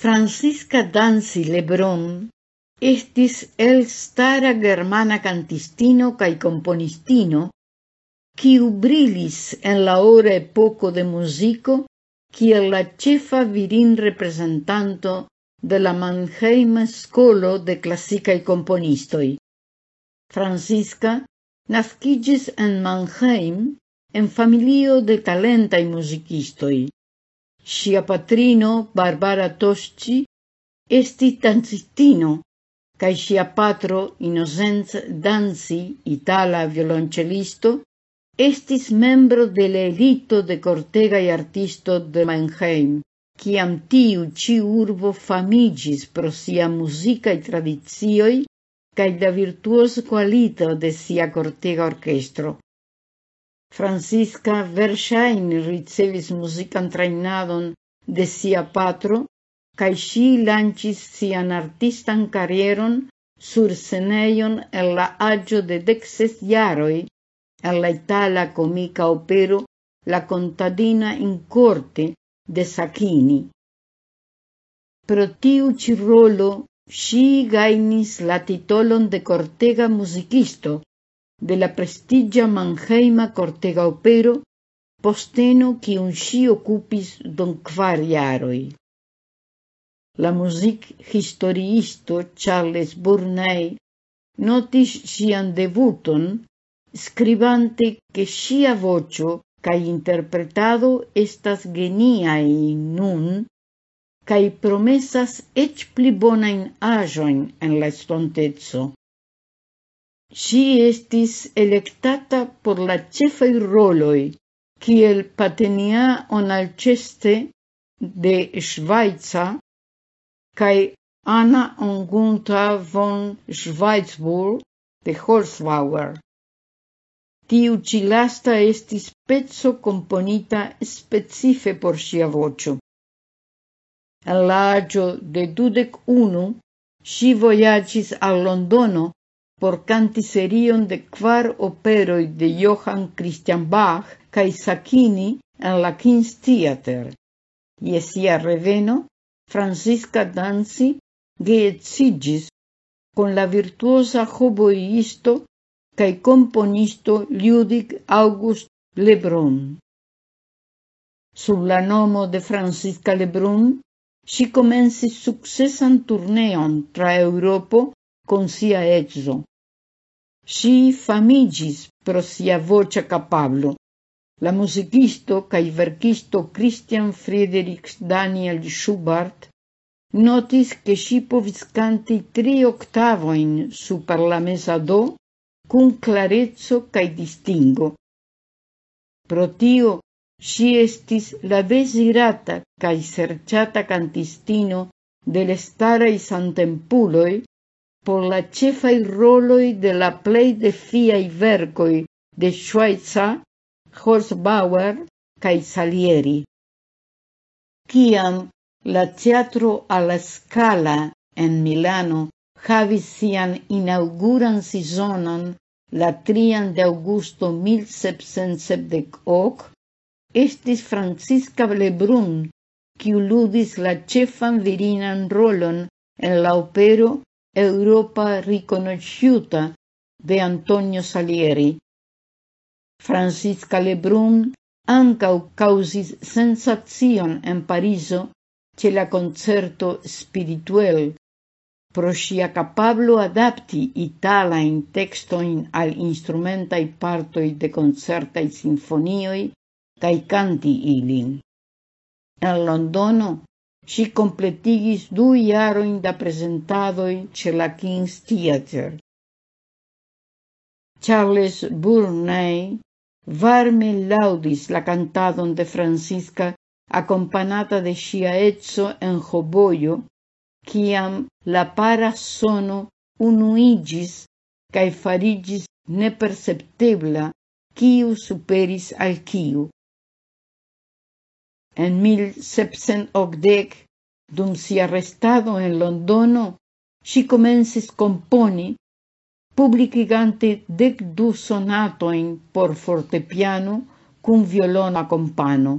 Francisca Danzi Lebron estis el stara germana cantistino cae componistino quiu brilis en la ora epoco de musico kiel la cefa virin representanto de la Mannheim Scolo de classicae componistoi. Francisca nascigis en Mannheim en familio de talentai musicistoi. Sia patrino, Barbara Tosci, esti danzistino, cae sia patro, Innocenz Danzi, itala violoncellisto, estis membro de l'elito elito de cortegai artisto de Mannheim, ciam tiu ci urbo famigis pro sia musicae tradizioi cae da virtuos qualito de sia cortega orchestro. Francisca versain ricevis musican trainadon de sia patro cae si lancis sian artistan carrieron sur seneion en la agio de dexes iaroi, en la itala comica opero La contadina in corte de Sacchini. Pro tiu ci rolo si gainis la titolon de cortega musicisto, de la prestigia Manheima cortega opero, posteno kiun un okupis dum kvar jaroj. La muzikhistoriisto Charles Burney notis ŝian debuton skribante ke ŝia voĉo kaj interpretado estas geniaj nun kaj promesas eĉ pli bonajn aĵojn en la estonteco. Si estis electata por la ĉefaj roloi, kiel Patenia Onalĉeste de Schweiza, kai Anna Ongunta von Schweizburg de Holzbauer. Tiu ĉi lasta estis pezzo componita specife por sia vocio. En de dudek unu si voyagis al Londono por canti serion de quar operoi de Johann Christian Bach cae Sacchini en la King's Theater. I sia reveno, Francisca Danzi geetsigis con la virtuosa hoboiisto cae componisto Ludwig August Lebrun. Sub la nomo de Francisca Lebrun, si comensis successan turneon tra Europo con sia ezzo. si famigis pro sia voce capablo. La musicisto cae verkisto Christian Friedrich Daniel Schubart notis che si povis canti tri octavoin super la mesa do cun clarezzo cae distingo. Pro tio, si estis la desirata cae serciata cantistino del starai santempuloi por la cefai roloi de la plei de fiai vercoi de Schweitza, Horsbauer cae Salieri. Ciam la teatro alla Scala en Milano havis inauguran sezonon la trian de augusto 1778, estis Francisca Lebrun, quiu ludis la cefan virinan rolon en la opero Europa riconosciuta de Antonio Salieri. Francisca Lebrun ancau causis sensazion en Pariso ce la concerto spirituel pro sia capablo adapti italain textoin al instrumentai partoi de concertai sinfonioi cae canti ilin. En Londono Si completigis du iaroin da presentadoi ce la King's Theatre. Charles Burney varme laudis la cantadon de Francisca acompanata de sia etso en hoboio, ciam la para sono unuigis cae farigis neperceptebla kiu superis al kiu en 1780, dum si arrestado en Londono, si comensis componi, publicigante dec du sonatoin por fortepiano cum violona compano.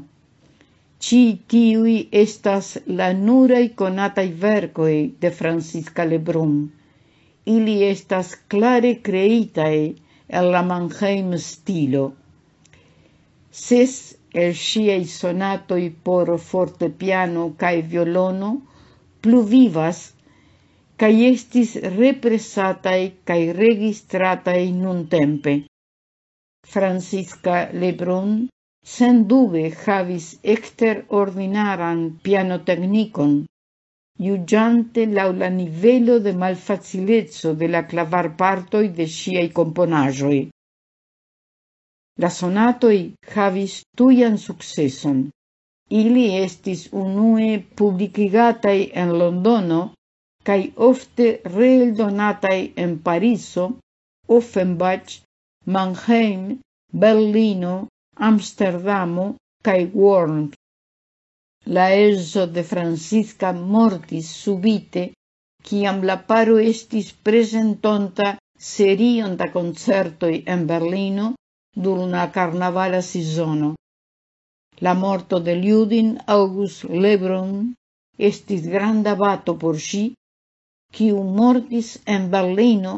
Ci tiui estas la nurai conatai vercoi de Francisca Lebrun. Ili estas clare creitae el la Mannheim stilo. Ses el sciei sonatoi por forte piano cae violono pluvivas cae estis represatae cae registratae nun tempe. Francisca Lebrun sen dube havis exter ordinaran pianotecnicon, iugiante laula nivelo de malfacilezzo de la clavar partoi de sciai componajoi. La sonatoi havis tuian successon. Ili estis unue publicigatai en Londono cae ofte reeldonatai en Pariso, Offenbach, Mannheim, Berlino, Amsterdamo cae Worms. La ezo de Francisca mortis subite ciam la paro estis presentonta serion da concertoi en Berlino dur una carnavala sezono. La morto de Liudin August Lebron estis granda bato por ŝi, kiu mortis en Berlino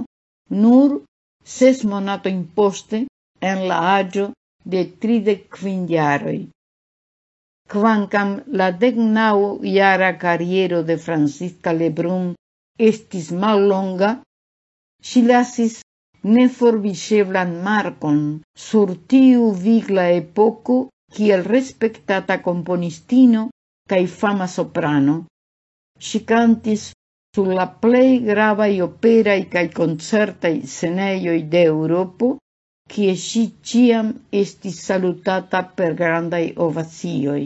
nur ses monato imposte en la agio de tridek quindiaroi. Quancam la degnau iara carriero de Francisca Lebrun estis mallonga, si lasis neforviŝeblan marcon sur tiu vigla epoco kiel respectata componistino cae fama soprano. Si cantis sur la plej gravaj operaj kaj koncertaj scenejoj de Europo, kie si ciam estis salutata per grandai ovazioi.